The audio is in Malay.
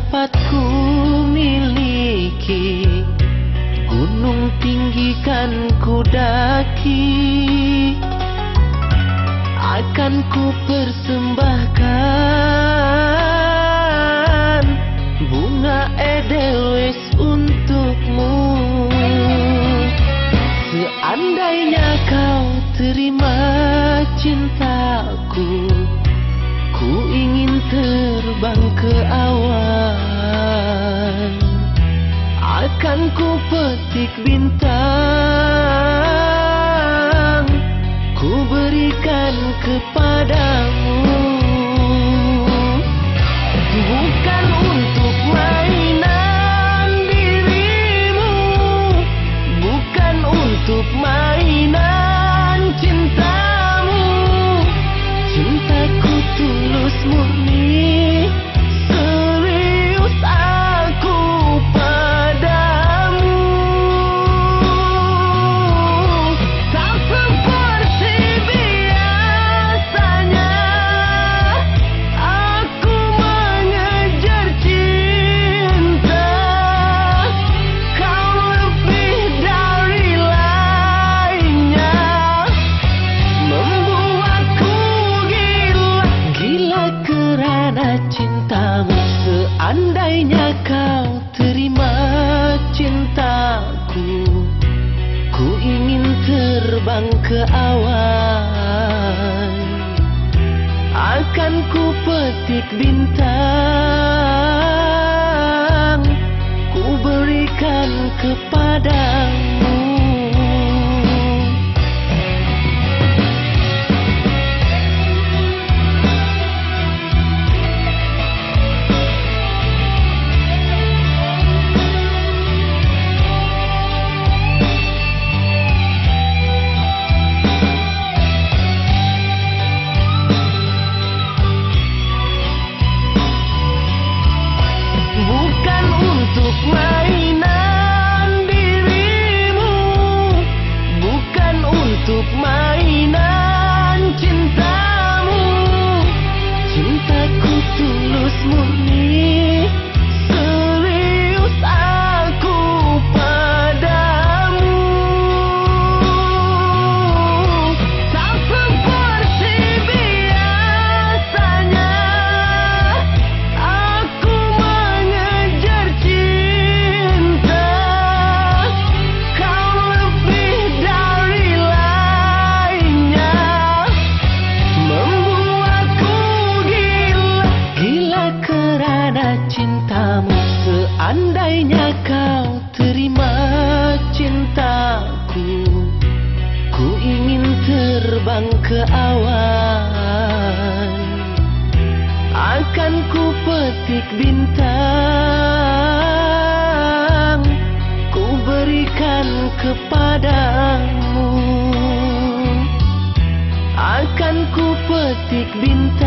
dapat ku miliki. Gunung tinggi kan ku daki Akan ku persembahkan Bunga edelweiss untukmu. Seandainya kau terima cintaku Ku ingin terbang ku petik bintang. Ku berikan kepadamu. Bukan untuk mainan dirimu. Bukan untuk mainan cintamu. Cintaku tulus murni Seandainya kau terima cintaku Ku ingin terbang ke awan. Akan ku petik bintang Ku berikan kepadamu Seandainya kau terima cintaku Ku ingin terbang ke awan. Akan ku petik bintang Ku berikan kepadamu. Akan ku petik bintang